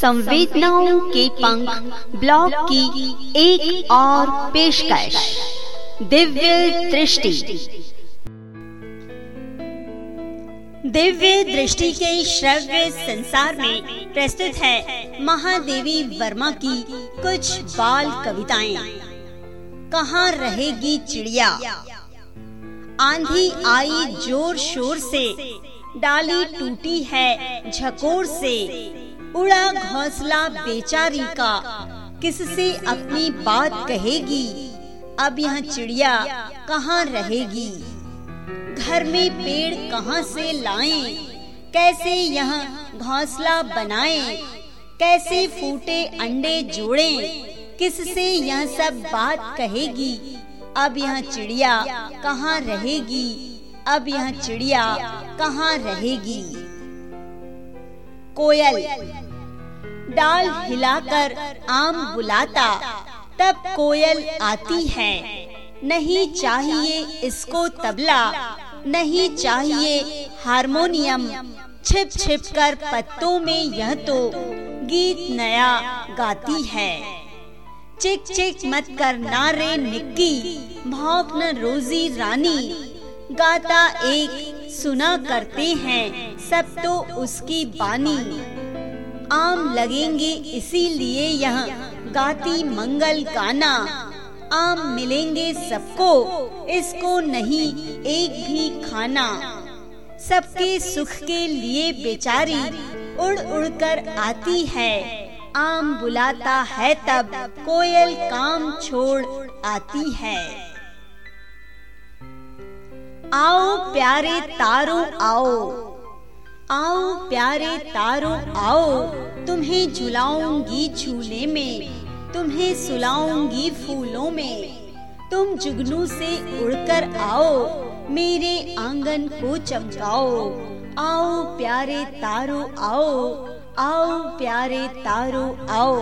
संवेदनाओं के पंख ब्लॉग की एक और पेशकश। दिव्य दृष्टि। दिव्य दृष्टि के श्रव्य संसार में प्रस्तुत है महादेवी वर्मा की कुछ बाल कविताएँ। कहाँ रहेगी चिड़िया? आंधी आई ज़ोर शोर से, डाली टूटी है झकोर से। उड़ा घोंसला बेचारी का। किससे अपनी बात कहेगी? अब यह चिड़िया कहाँ रहेगी? घर में पेड़ कहाँ से लाएँ? कैसे यह घोंसला बनाएँ? कैसे फूटे अंडे जोड़ें? किससे यह सब बात कहेगी? अब यह चिड़िया कहाँ रहेगी? अब यह चिड़िया कहाँ रहेगी? कोयल। डाल हिलाकर आम बुलाता तब कोयल आती है। नहीं चाहिए इसको तबला नहीं चाहिए हारमोनियम। छिप छिप कर पत्तों में यह तो गीत नया गाती है। चिक चिक मत कर नारे निक्की भौक न रोजी रानी। गाता एक सुना करते हैं। सब तो उसकी बानी। आम लगेंगे इसीलिए यहाँ गाती मंगल गाना। आम मिलेंगे सबको, इसको नहीं, एक भी खाना। सबके सुख के लिए बेचारी उड़ उड़ कर आती है। आम बुलाता है तब कोयल काम छोड़ आती है। आओ प्यारे तारों, आओ। आओ प्यारे तारों, आओ। तुम्हें झुलाऊँगी झूले में, तुम्हें सुलाऊँगी फूलों में। तुम जुगनू से उड़कर आओ, मेरे आँगन को चमकाओ। आओ प्यारे तारों, आओ आओ प्यारे तारों, आओ।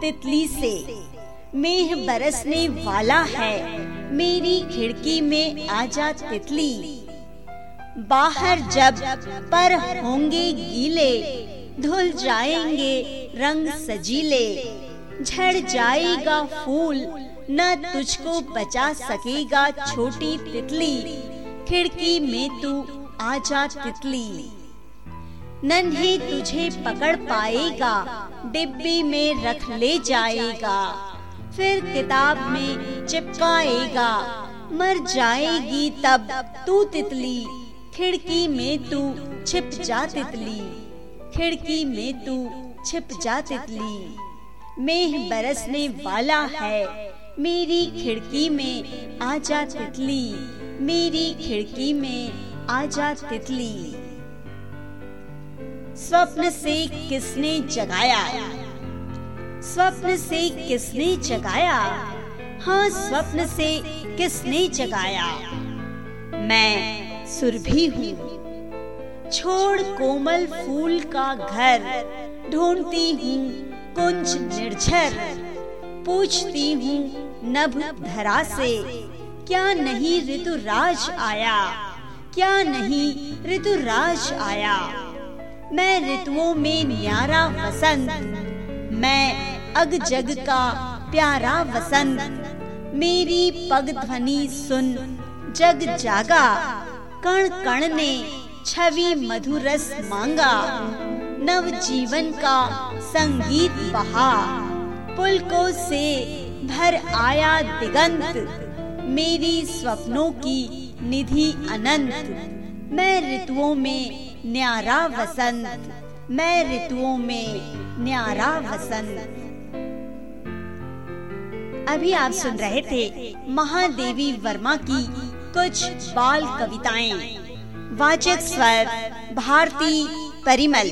तितली से, मेह बरसने वाला है, मेरी खिड़की में आजा तितली। बाहर जब पर होंगे गीले, धुल जाएँगे रंग सजीले। झड़ जाएगा फूल, न तुझको बचा सकेगा छोटी तितली। खिड़की में तू आजा तितली। नन्हे तुझे पकड़ पाएगा, डिब्बी में रख ले जाएगा। फिर किताब में चिपकाएगा, मर जाएगी तब तू तितली। खिड़की में तू छिप जा तितली खिड़की में तू छिप जा तितली मेह बरसने वाला है, मेरी खिड़की में आजा तितली मेरी खिड़की में आजा तितली स्वप्न से किसने जगाया? स्वप्न से किसने जगाया? हाँ स्वप्न से किसने जगाया? मैं सुरभि हूँ। छोड़ कोमल फूल का घर, ढूंढती हूँ कुंज निर्झर। पूछती हूँ, नभ धरा से, क्या नहीं ऋतुराज आया? क्या नहीं ऋतुराज आया? मैं ऋतुओं में न्यारा वसंत, मैं अग जग का प्यारा वसंत। मेरी पग ध्वनि सुन, जग जागा। कण कण ने छवि मधुरस मांगा। नव जीवन का संगीत बहा। पुलकों से भर आया दिगंत। मेरी स्वप्नों की निधि अनंत। मैं ऋतुओं में न्यारा वसंत। मैं ऋतुओं में न्यारा वसंत। अभी आप सुन रहे थे महादेवी वर्मा की कुछ बाल कविताएँ। वाचक स्वर भारती परिमल।